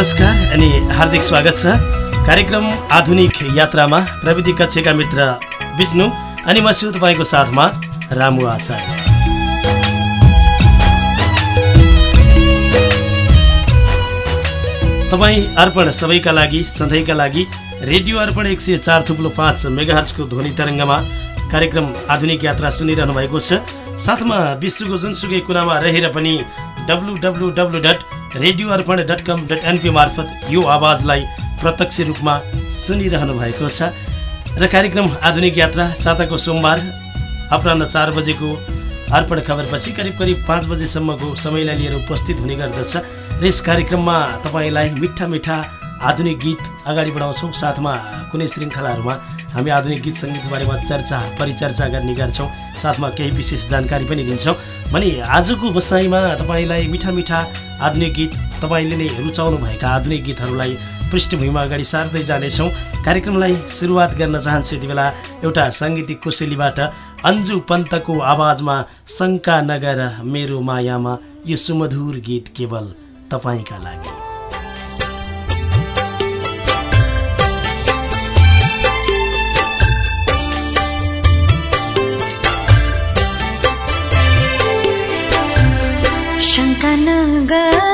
नमस्कार अनि हार्दिक स्वागत छ। कार्यक्रम आधुनिक यात्रामा प्रविधि कक्षका मित्र विष्णु अनि म छु तपाईँको साथमा रामु आचार्य। तपाईँ अर्पण सबैका लागि सधैँका लागि रेडियो अर्पण एक सय चार थुप्लो पाँच मेगाहर्चको ध्वनि तरङ्गमा कार्यक्रम आधुनिक यात्रा सुनिरहनु भएको छ। साथमा विश्वको जुनसुकै कुनामा रहेर पनि W W dot radio Arpan dot com dot np मार्फत यो आवाजलाई प्रत्यक्ष रूपमा सुनिरहनु भएको छ र कार्यक्रम आधुनिक यात्रा साताको सोमबार अपराह चार बजेको अर्पण खबरपछि करिब करिब पाँच बजेसम्मको समयलाई लिएर उपस्थित हुने गर्दछ र यस कार्यक्रममा तपाईँलाई मिठा मिठा आधुनिक गीत अगाडि बढाउँछौँ। साथमा कुनै श्रृङ्खलाहरूमा हामी आधुनिक गीत सङ्गीतको बारेमा चर्चा परिचर्चा गर्ने गर्छौँ। साथमा केही विशेष जानकारी पनि दिन्छौँ। भने आजको बसाइमा तपाईँलाई मिठा मिठा आधुनिक गीत तपाईँले नै रुचाउनुभएका आधुनिक गीतहरूलाई पृष्ठभूमिमा अगाडि सार्दै जानेछौँ। कार्यक्रमलाई सुरुवात गर्न चाहन्छु यति बेला एउटा साङ्गीतिक कोसेलीबाट अन्जु पन्तको आवाजमा शङ्का नगर मेरो मायामा यो सुमधुर गीत केवल तपाईँका लागि। नगर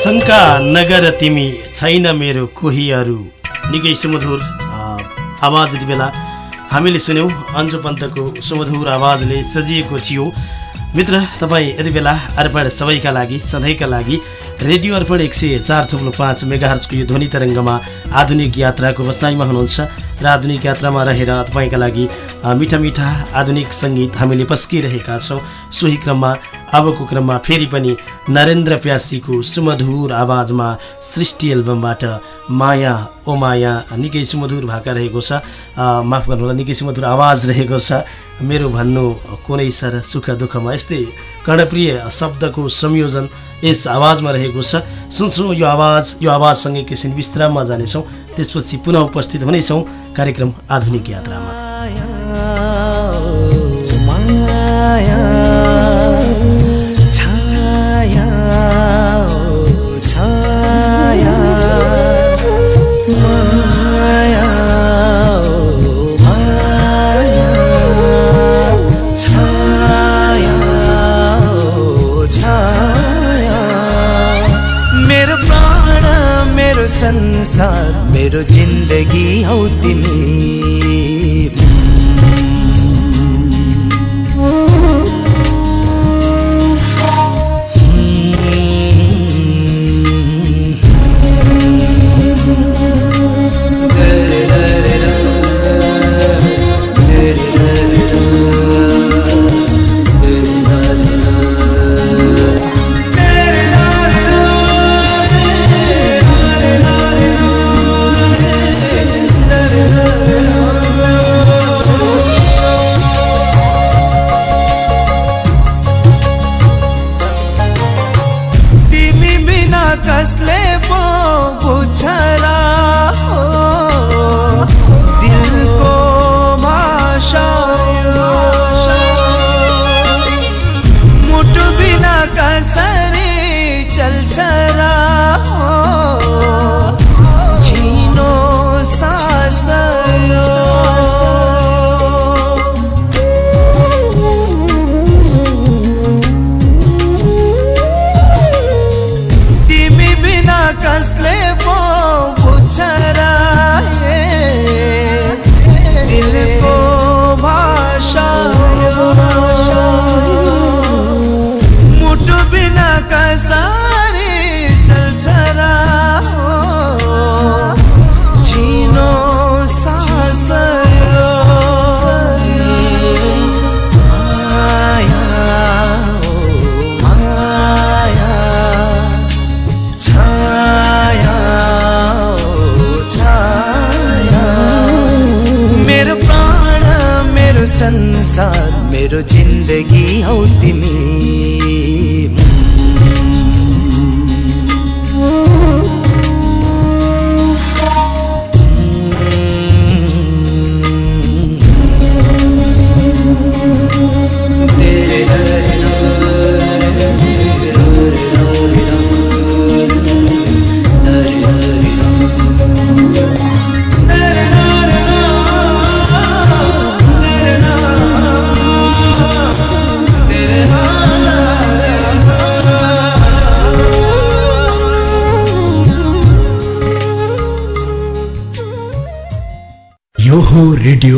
नगर तिमी छैन मेरो कोही अरू निकै सुमधुर आवाज यति बेला हामीले सुन्यौँ। अन्जु पन्तको सुमधुर आवाजले सजिएको थियो। मित्र तपाईँ यति बेला अर्पण सबैका लागि सधैँका लागि रेडियो अर्पण एक सय चार थुप्रो पाँच मेगाहर्चको यो ध्वनि तरङ्गमा आधुनिक यात्राको बसाइमा हुनुहुन्छ र आधुनिक यात्रामा रहेर तपाईँका लागि मिठा मिठा आधुनिक सङ्गीत हामीले पस्किरहेका छौँ। सोही क्रममा अबको क्रममा फेरि पनि नरेन्द्र प्यासीको सुमधुर आवाजमा सृष्टि एल्बमबाट माया ओ माया निकै सुमधुर भाका रहेको छ। माफ गर्नुहोला निकै सुमधुर आवाज रहेको छ। मेरो भन्नु कुनै सर सुख दुःखमा? यस्तै कर्णप्रिय शब्दको संयोजन यस आवाजमा रहेको छ। सुन्छौँ यो आवाज यो आवाजसँगै एकैछिन विश्राममा जानेछौँ। त्यसपछि पुनः उपस्थित हुनेछौँ कार्यक्रम आधुनिक यात्रामा। संसार मेरो जिन्दगी हौ तिमी।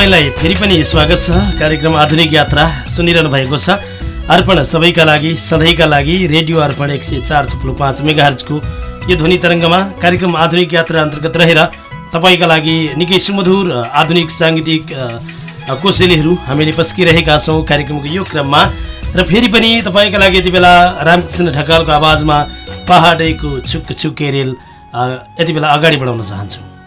तपाईँलाई फेरि पनि स्वागत छ। कार्यक्रम आधुनिक यात्रा सुनिरहनु भएको छ। अर्पण सबैका लागि सधैँका लागि रेडियो अर्पण एक सय चार थुप्रो पाँच मेगाहर्जको यो ध्वनि तरङ्गमा कार्यक्रम आधुनिक यात्रा अन्तर्गत रहेर तपाईँका लागि निकै सुमधुर आधुनिक साङ्गीतिक कोसेलीहरू हामीले पस्किरहेका छौँ कार्यक्रमको यो क्रममा। र फेरि पनि तपाईँका लागि यति बेला रामकृष्ण ढकालको आवाजमा पहाडैको छुक रेल यति बेला अगाडि बढाउन चाहन्छु।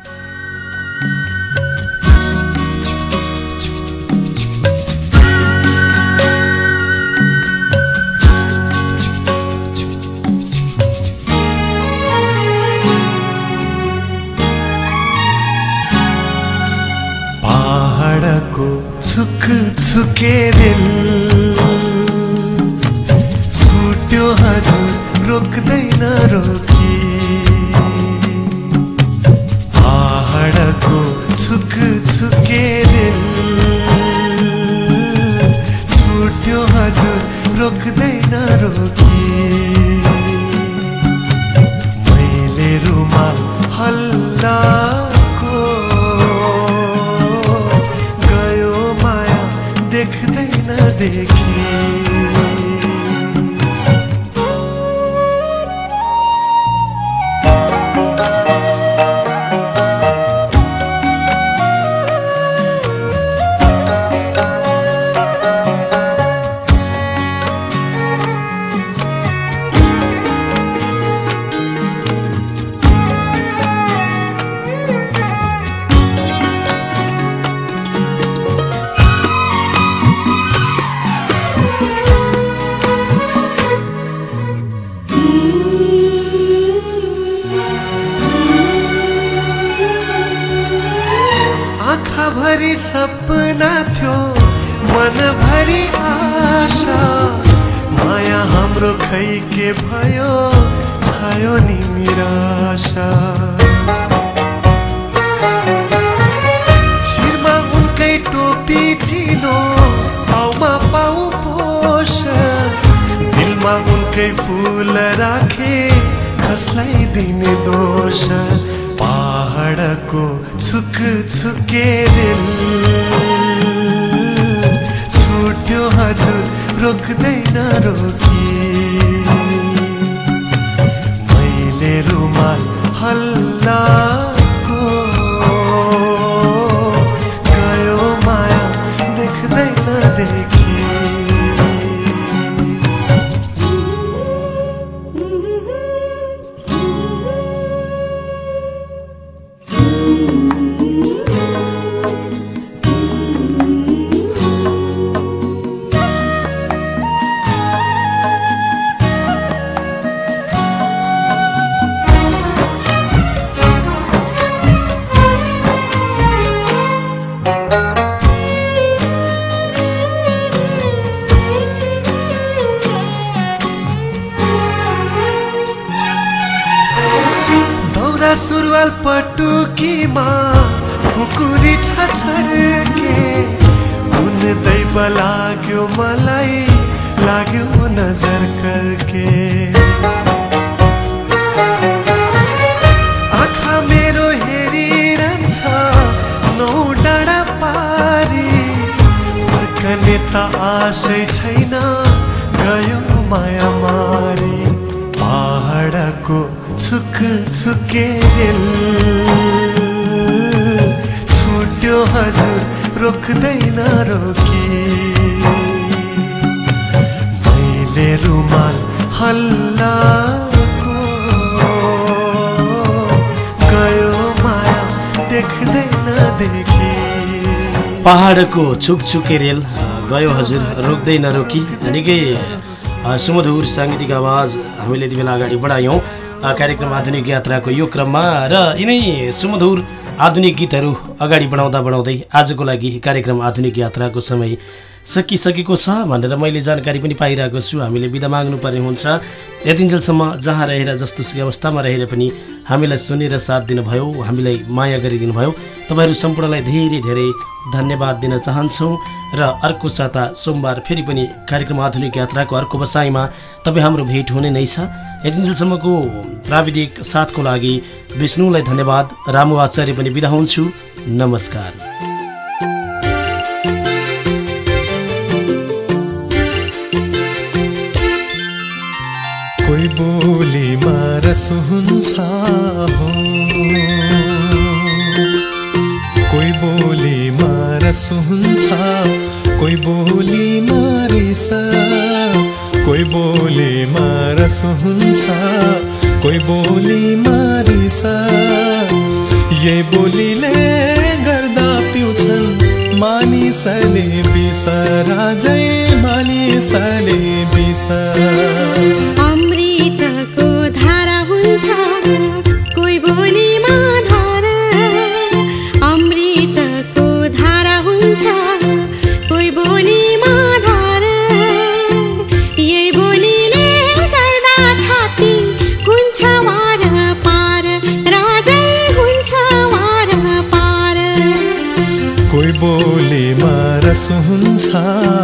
हाम्रो खै के भयो? छायो नि निराशा। शिरमा उनकै टोपी छिनो पाउमा पाउ पोष। दिलमा उनकै फुल राखे कसलाई दिने दोष? पहाडको छुक छुके दिल। छुट्यो हजुर रोक्दैन रोकी। छैन। गयो माया मारी पहाडको छुक छुके दिल। छुट्यो हजुर रोक्दैन रोकी। मैले रुमाल हल्लाको गयो माया देख्दैन देखी। पहाडको छुकछुके रेल गयो हजुर। रोक्दै नरोकी निकै सुमधुर साङ्गीतिक आवाज हामीले यति बेला अगाडि बढायौँ। कार्यक्रम आधुनिक यात्राको यो क्रममा र यिनै सुमधुर आधुनिक गीतहरू अगाडि बढाउँदा बढाउँदै आजको लागि कार्यक्रम आधुनिक यात्राको समय सकिसकेको छ भनेर मैले जानकारी पनि पाइरहेको छु। हामीले बिदा माग्नुपर्ने हुन्छ। यतिन्जेलसम्म जहाँ रहेर जस्तो अवस्थामा रहेर पनि हामीलाई सुनेर साथ दिनुभयो हामीलाई माया गरिदिनु भयो तपाईँहरू सम्पूर्णलाई धेरै धेरै धन्यवाद दिन चाहन्छौँ र अर्को साता सोमबार फेरि पनि कार्यक्रम आधुनिक यात्राको अर्को बसाइमा तपाईँ हाम्रो भेट हुने नै छ। यतिन्जेलसम्मको प्राविधिक साथको लागि विष्णुलाई धन्यवाद। रामु आचार्य पनि बिदा हुन्छु। नमस्कार। कोही बोलीमा रस हुन्छ हो। कोही बोलीमा रस हुन्छ कोही बोलीमा रिस कोही बोलीमा रस हुन्छ कोही बोलीमा रिस। यही बोलीले गर्दा पिउँछन् मानिसले बिस राजै मानिसले बिस। हुन्छ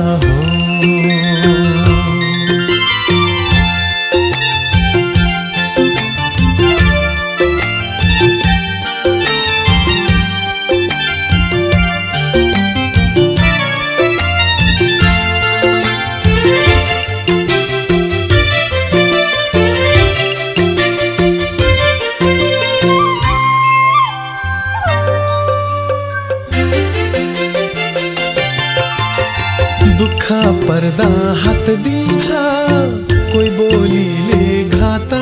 पर्दा हात दिन्छ कोही बोलीले घात।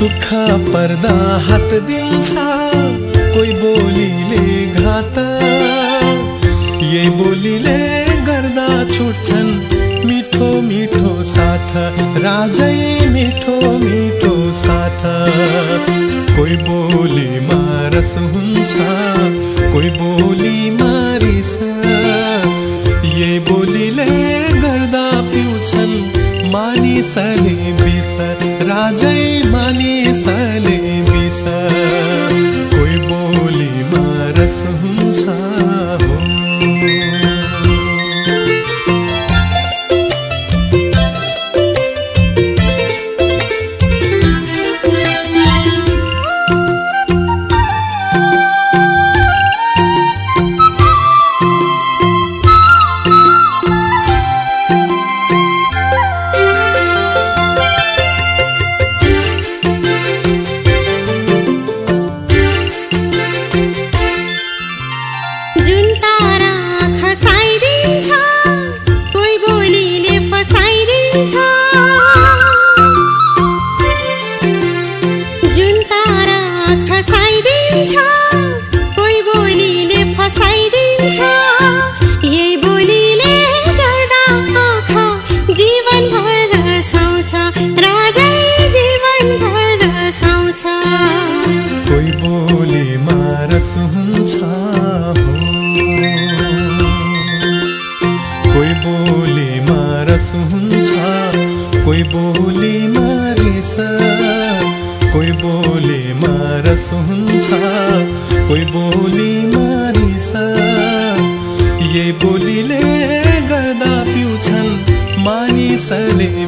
दुःख पर्दा हात दिन्छ कोही बोलीले घात। यही बोलीले गर्दा छुट्छन् मिठो मिठो साथ। राजै मिठो मिठो साथ। कोही बोलीमा रस हुन्छ कोही बोलीमा रिस यही बोलीले गर्दा पिउँछन् मानिसले। साउँछ कोही बोलीमा रस हुन्छ कोही बोलीमा रस हुन्छ कोही बोलीमा रिस कोही बोलीमा रस हुन्छ कोही बोलीमा रिस यही बोलीले गर्दा पिउँछन् मानिसले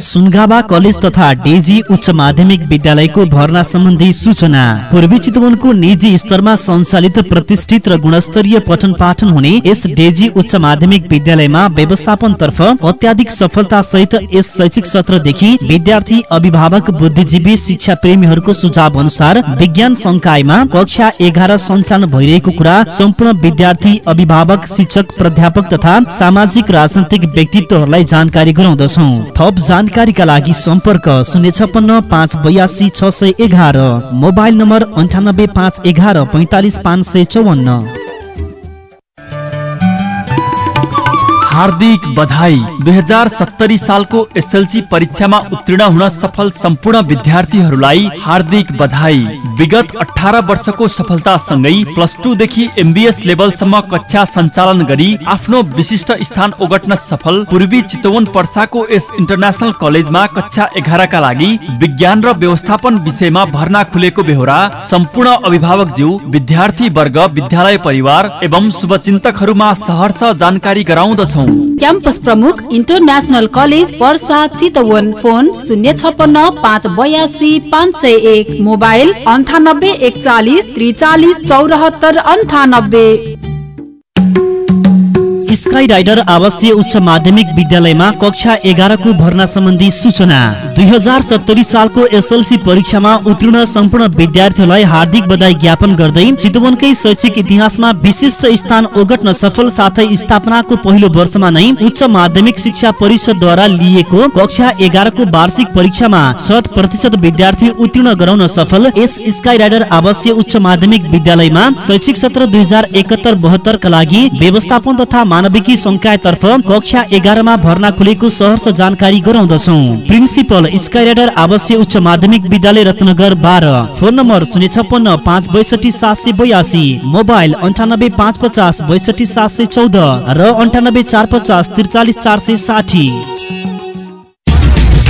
सुनगाबा कलेज तथा डेजी उच्च माध्यमिक विद्यालयको भर्ना सम्बन्धी सूचना। पूर्वी चितवनको निजी स्तरमा सञ्चालित प्रतिष्ठित र गुणस्तरीय पठन पाठन हुने यस डेजी उच्च माध्यमिक विद्यालयमा व्यवस्थापन तर्फ अत्याधिक सफलता सहित यस शैक्षिक सत्रदेखि विद्यार्थी अभिभावक बुद्धिजीवी शिक्षा प्रेमीहरूको सुझाव अनुसार विज्ञान संकायमा कक्षा एघार सञ्चालन भइरहेको कुरा सम्पूर्ण विद्यार्थी अभिभावक शिक्षक प्राध्यापक तथा सामाजिक राजनैतिक व्यक्तित्वहरूलाई जानकारी गराउँदछौ। थप जानकारीका लागि सम्पर्क शून्य छप्पन्न पाँच बयासी छ सय एघार मोबाइल नम्बर अन्ठानब्बे पाँच एघार पैँतालिस पाँच सय चौवन्न। हार्दिक बधाई। दुई हजार सत्तरी सालको एसएलसी परीक्षामा उत्तीर्ण हुन सफल सम्पूर्ण विद्यार्थीहरूलाई हार्दिक बधाई। विगत अठार वर्षको सफलतासँगै प्लस टूदेखि एमबिएस लेभलसम्म कक्षा सञ्चालन गरी आफ्नो विशिष्ट स्थान ओगट्न सफल पूर्वी चितवन पर्साको यस इन्टरनेसनल कलेजमा कक्षा एघारका लागि विज्ञान र व्यवस्थापन विषयमा भर्ना खुलेको बेहोरा सम्पूर्ण अभिभावकज्यू विद्यार्थी वर्ग विद्यालय परिवार एवं शुभचिन्तकहरूमा सहर्ष जानकारी गराउँदछौ। क्याम्पस प्रमुख international college Parsa Chitwan phone शून्य छपन्न पाँच बयासी पाँच सय एक मोबाइल अन्ठानब्बे एकचालिस त्रिचालिस चौरात्तर अन्ठानब्बे। स्काई राइडर आवासीय उच्च माध्यमिक विद्यालयमा कक्षा एघारको भर्ना सम्बन्धी सूचना। दुई हजार सत्तरी सालको एसएलसी परीक्षामा उत्तीर्ण सम्पूर्ण विद्यार्थीहरूलाई हार्दिक बधाई ज्ञापन गर्दै चितवनकै शैक्षिक इतिहासमा विशिष्ट स्थान ओगट्न सफल साथै स्थापनाको पहिलो वर्षमा नै उच्च माध्यमिक शिक्षा परिषदद्वारा लिएको कक्षा एघारको वार्षिक परीक्षामा शत प्रतिशत विद्यार्थी उत्तीर्ण गराउन सफल। यस स्काई राइडर आवासीय उच्च माध्यमिक विद्यालयमा शैक्षिक सत्र दुई हजार एकहत्तर बहत्तरका लागि व्यवस्थापन तथा मानविकी संकायतर्फ कक्षा एघारमा भर्ना खुलेको सहर्ष जानकारी गराउँदछौ। प्रिन्सिपल स्काई राइडर आवासीय उच्च माध्यमिक विद्यालय रत्नगर बाह्र। फोन नम्बर शून्य छप्पन्न पाँच बैसठी सात सय बयासी। मोबाइल अन्ठानब्बे पाँच पचास बैसठी सात सय चौध र अन्ठानब्बे चार पचास त्रिचालिस चार सय साठी।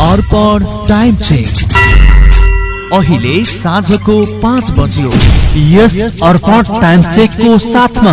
Arpan time change. अहिले साँझको पाँच बज्यो। यस अर्पण टाइम चेकको साथमा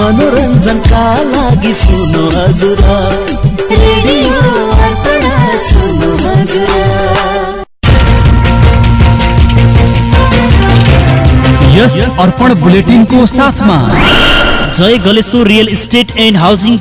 मनोरञ्जनका लागि सुन्नु हजुर सुन्नु हजुर यस अर्पण बुलेटिनको साथमा Jay Galeshwar real estate and housing